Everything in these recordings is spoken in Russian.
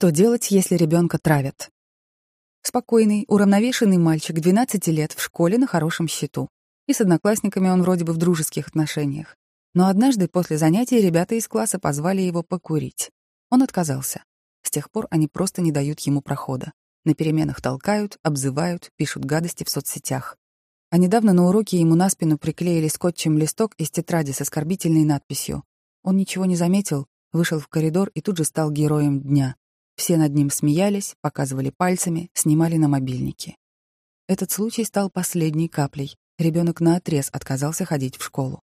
Что делать, если ребенка травят? Спокойный, уравновешенный мальчик 12 лет в школе на хорошем счету. И с одноклассниками он вроде бы в дружеских отношениях. Но однажды после занятий ребята из класса позвали его покурить. Он отказался. С тех пор они просто не дают ему прохода. На переменах толкают, обзывают, пишут гадости в соцсетях. А недавно на уроке ему на спину приклеили скотчем листок из тетради с оскорбительной надписью. Он ничего не заметил, вышел в коридор и тут же стал героем дня. Все над ним смеялись, показывали пальцами, снимали на мобильники. Этот случай стал последней каплей. Ребенок наотрез отказался ходить в школу.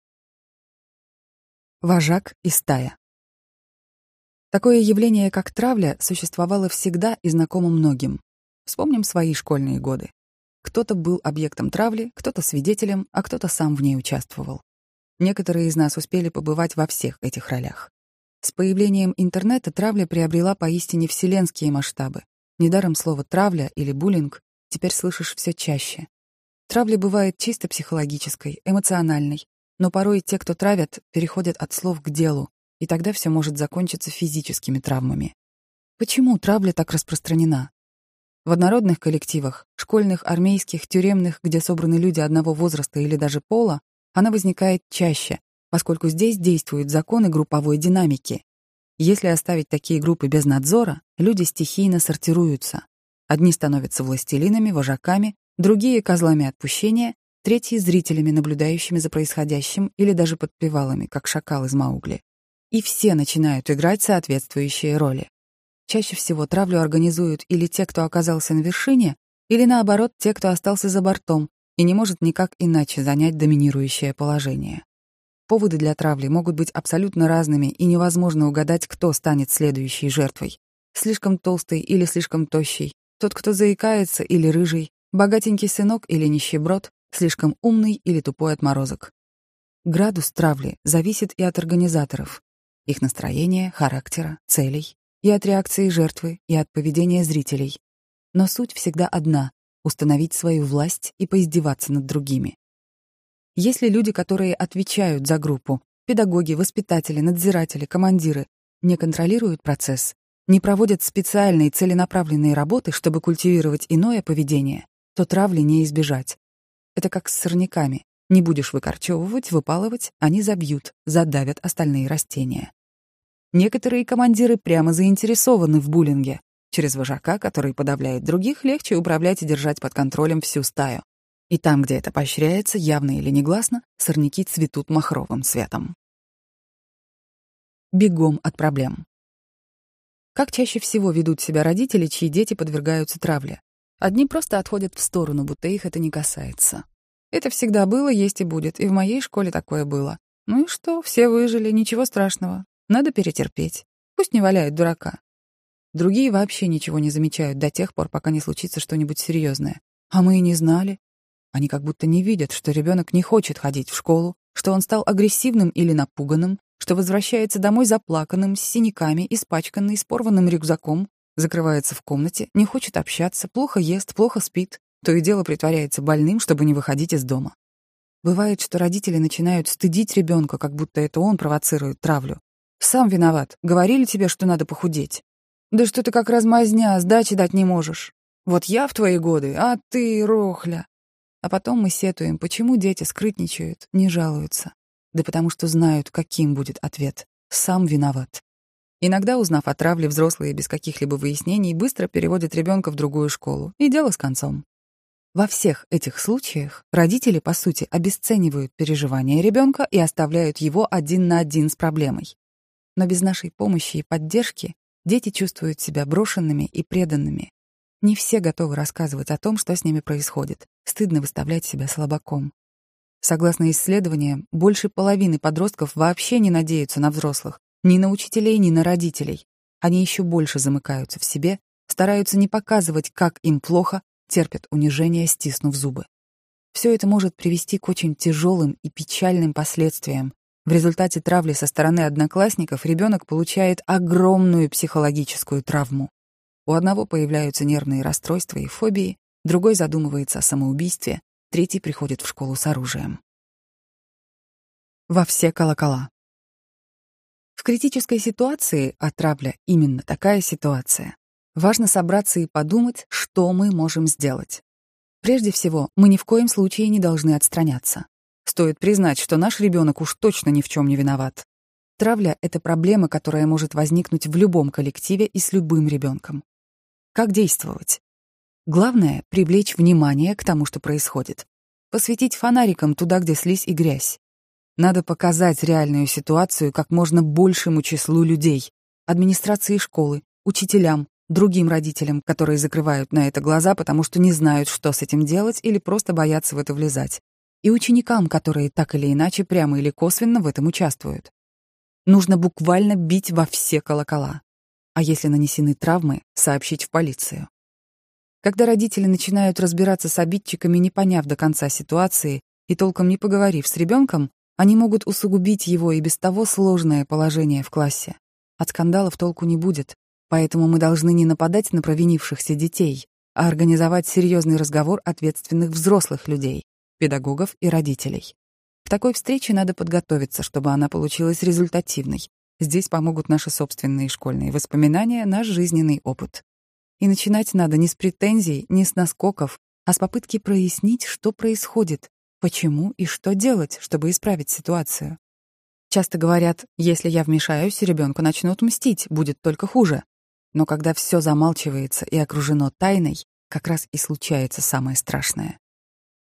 Вожак и стая. Такое явление, как травля, существовало всегда и знакомо многим. Вспомним свои школьные годы. Кто-то был объектом травли, кто-то свидетелем, а кто-то сам в ней участвовал. Некоторые из нас успели побывать во всех этих ролях. С появлением интернета травля приобрела поистине вселенские масштабы. Недаром слово «травля» или «буллинг» теперь слышишь все чаще. Травля бывает чисто психологической, эмоциональной, но порой те, кто травят, переходят от слов к делу, и тогда все может закончиться физическими травмами. Почему травля так распространена? В однородных коллективах, школьных, армейских, тюремных, где собраны люди одного возраста или даже пола, она возникает чаще, поскольку здесь действуют законы групповой динамики. Если оставить такие группы без надзора, люди стихийно сортируются. Одни становятся властелинами, вожаками, другие — козлами отпущения, третьи — зрителями, наблюдающими за происходящим или даже подпевалами, как шакал из Маугли и все начинают играть соответствующие роли. Чаще всего травлю организуют или те, кто оказался на вершине, или наоборот, те, кто остался за бортом и не может никак иначе занять доминирующее положение. Поводы для травли могут быть абсолютно разными, и невозможно угадать, кто станет следующей жертвой. Слишком толстый или слишком тощий, тот, кто заикается или рыжий, богатенький сынок или нищеброд, слишком умный или тупой отморозок. Градус травли зависит и от организаторов их настроения, характера, целей, и от реакции жертвы, и от поведения зрителей. Но суть всегда одна — установить свою власть и поиздеваться над другими. Если люди, которые отвечают за группу, педагоги, воспитатели, надзиратели, командиры, не контролируют процесс, не проводят специальные целенаправленные работы, чтобы культивировать иное поведение, то травли не избежать. Это как с сорняками. Не будешь выкорчевывать, выпалывать, они забьют, задавят остальные растения. Некоторые командиры прямо заинтересованы в буллинге. Через вожака, который подавляет других, легче управлять и держать под контролем всю стаю. И там, где это поощряется, явно или негласно, сорняки цветут махровым цветом. Бегом от проблем. Как чаще всего ведут себя родители, чьи дети подвергаются травле? Одни просто отходят в сторону, будто их это не касается. Это всегда было, есть и будет, и в моей школе такое было. Ну и что, все выжили, ничего страшного. Надо перетерпеть. Пусть не валяют дурака. Другие вообще ничего не замечают до тех пор, пока не случится что-нибудь серьезное. А мы и не знали. Они как будто не видят, что ребенок не хочет ходить в школу, что он стал агрессивным или напуганным, что возвращается домой заплаканным, с синяками, испачканный, с порванным рюкзаком, закрывается в комнате, не хочет общаться, плохо ест, плохо спит, то и дело притворяется больным, чтобы не выходить из дома. Бывает, что родители начинают стыдить ребенка, как будто это он провоцирует травлю. «Сам виноват. Говорили тебе, что надо похудеть. Да что ты как размазня, сдачи дать не можешь. Вот я в твои годы, а ты, рохля». А потом мы сетуем, почему дети скрытничают, не жалуются. Да потому что знают, каким будет ответ. Сам виноват. Иногда, узнав о травле, взрослые без каких-либо выяснений быстро переводят ребенка в другую школу. И дело с концом. Во всех этих случаях родители, по сути, обесценивают переживания ребенка и оставляют его один на один с проблемой. Но без нашей помощи и поддержки дети чувствуют себя брошенными и преданными. Не все готовы рассказывать о том, что с ними происходит. Стыдно выставлять себя слабаком. Согласно исследованиям, больше половины подростков вообще не надеются на взрослых, ни на учителей, ни на родителей. Они еще больше замыкаются в себе, стараются не показывать, как им плохо, терпят унижение, стиснув зубы. Все это может привести к очень тяжелым и печальным последствиям. В результате травли со стороны одноклассников ребенок получает огромную психологическую травму. У одного появляются нервные расстройства и фобии, другой задумывается о самоубийстве, третий приходит в школу с оружием. Во все колокола. В критической ситуации, а травля именно такая ситуация, Важно собраться и подумать, что мы можем сделать. Прежде всего, мы ни в коем случае не должны отстраняться. Стоит признать, что наш ребенок уж точно ни в чем не виноват. Травля — это проблема, которая может возникнуть в любом коллективе и с любым ребенком. Как действовать? Главное — привлечь внимание к тому, что происходит. Посветить фонариком туда, где слизь и грязь. Надо показать реальную ситуацию как можно большему числу людей, администрации школы, учителям, другим родителям, которые закрывают на это глаза, потому что не знают, что с этим делать или просто боятся в это влезать, и ученикам, которые так или иначе прямо или косвенно в этом участвуют. Нужно буквально бить во все колокола. А если нанесены травмы, сообщить в полицию. Когда родители начинают разбираться с обидчиками, не поняв до конца ситуации и толком не поговорив с ребенком, они могут усугубить его и без того сложное положение в классе. От скандалов толку не будет, поэтому мы должны не нападать на провинившихся детей, а организовать серьезный разговор ответственных взрослых людей, педагогов и родителей. К такой встрече надо подготовиться, чтобы она получилась результативной. Здесь помогут наши собственные школьные воспоминания, наш жизненный опыт. И начинать надо не с претензий, не с наскоков, а с попытки прояснить, что происходит, почему и что делать, чтобы исправить ситуацию. Часто говорят, если я вмешаюсь, ребенку начнут мстить, будет только хуже. Но когда все замалчивается и окружено тайной, как раз и случается самое страшное.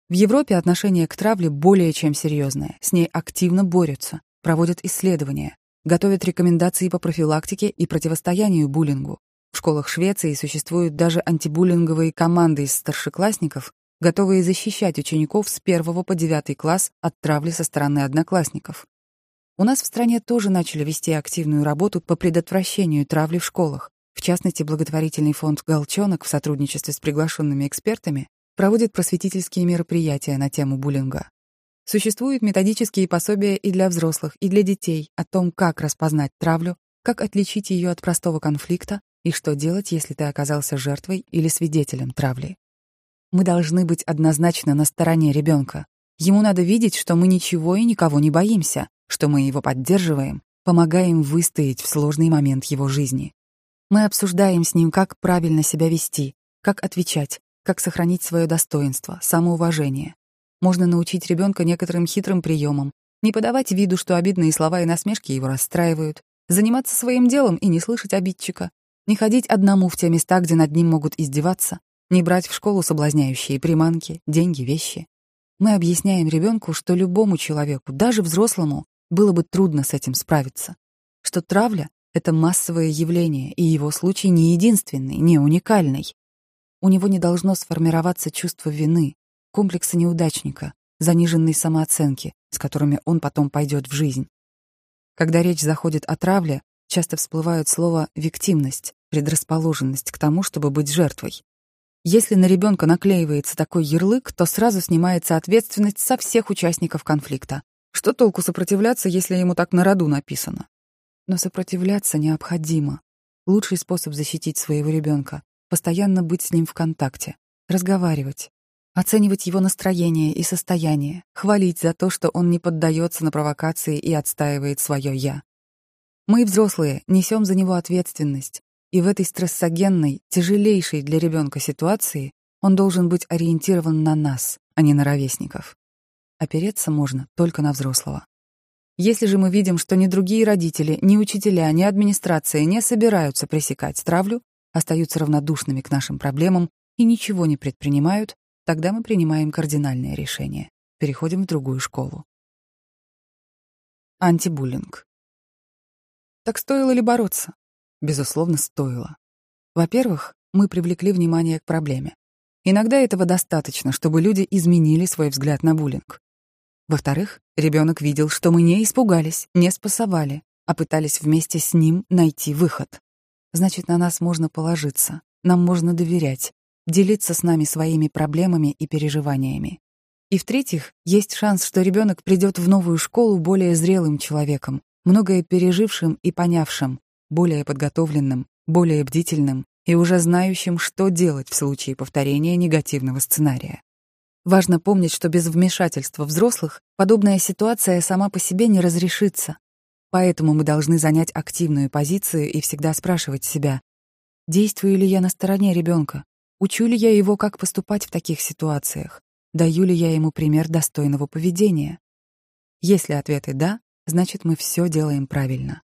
В Европе отношение к травле более чем серьезное. С ней активно борются, проводят исследования, готовят рекомендации по профилактике и противостоянию буллингу. В школах Швеции существуют даже антибуллинговые команды из старшеклассников, готовые защищать учеников с первого по девятый класс от травли со стороны одноклассников. У нас в стране тоже начали вести активную работу по предотвращению травли в школах. В частности, благотворительный фонд «Голчонок» в сотрудничестве с приглашенными экспертами проводит просветительские мероприятия на тему буллинга. Существуют методические пособия и для взрослых, и для детей о том, как распознать травлю, как отличить ее от простого конфликта и что делать, если ты оказался жертвой или свидетелем травли. Мы должны быть однозначно на стороне ребенка. Ему надо видеть, что мы ничего и никого не боимся, что мы его поддерживаем, помогаем выстоять в сложный момент его жизни. Мы обсуждаем с ним, как правильно себя вести, как отвечать, как сохранить свое достоинство, самоуважение. Можно научить ребенка некоторым хитрым приемам, не подавать виду, что обидные слова и насмешки его расстраивают, заниматься своим делом и не слышать обидчика, не ходить одному в те места, где над ним могут издеваться, не брать в школу соблазняющие приманки, деньги, вещи. Мы объясняем ребенку, что любому человеку, даже взрослому, было бы трудно с этим справиться, что травля — это массовое явление, и его случай не единственный, не уникальный. У него не должно сформироваться чувство вины, комплекса неудачника, заниженной самооценки, с которыми он потом пойдет в жизнь. Когда речь заходит о травле, часто всплывают слова «виктимность», предрасположенность к тому, чтобы быть жертвой. Если на ребенка наклеивается такой ярлык, то сразу снимается ответственность со всех участников конфликта. Что толку сопротивляться, если ему так на роду написано? Но сопротивляться необходимо. Лучший способ защитить своего ребенка постоянно быть с ним в контакте, разговаривать, оценивать его настроение и состояние, хвалить за то, что он не поддается на провокации и отстаивает свое «я». Мы, взрослые, несем за него ответственность, и в этой стрессогенной, тяжелейшей для ребенка ситуации он должен быть ориентирован на нас, а не на ровесников. Опереться можно только на взрослого. Если же мы видим, что ни другие родители, ни учителя, ни администрация не собираются пресекать травлю, остаются равнодушными к нашим проблемам и ничего не предпринимают, тогда мы принимаем кардинальное решение. Переходим в другую школу. Антибуллинг. Так стоило ли бороться? Безусловно, стоило. Во-первых, мы привлекли внимание к проблеме. Иногда этого достаточно, чтобы люди изменили свой взгляд на буллинг. Во-вторых, ребенок видел, что мы не испугались, не спасовали, а пытались вместе с ним найти выход. Значит, на нас можно положиться, нам можно доверять, делиться с нами своими проблемами и переживаниями. И в-третьих, есть шанс, что ребенок придет в новую школу более зрелым человеком, многое пережившим и понявшим, более подготовленным, более бдительным и уже знающим, что делать в случае повторения негативного сценария. Важно помнить, что без вмешательства взрослых подобная ситуация сама по себе не разрешится, Поэтому мы должны занять активную позицию и всегда спрашивать себя, Действую ли я на стороне ребенка? Учу ли я его, как поступать в таких ситуациях? Даю ли я ему пример достойного поведения? Если ответы «да», значит, мы все делаем правильно.